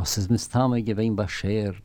Was es mis tame gewein beschert,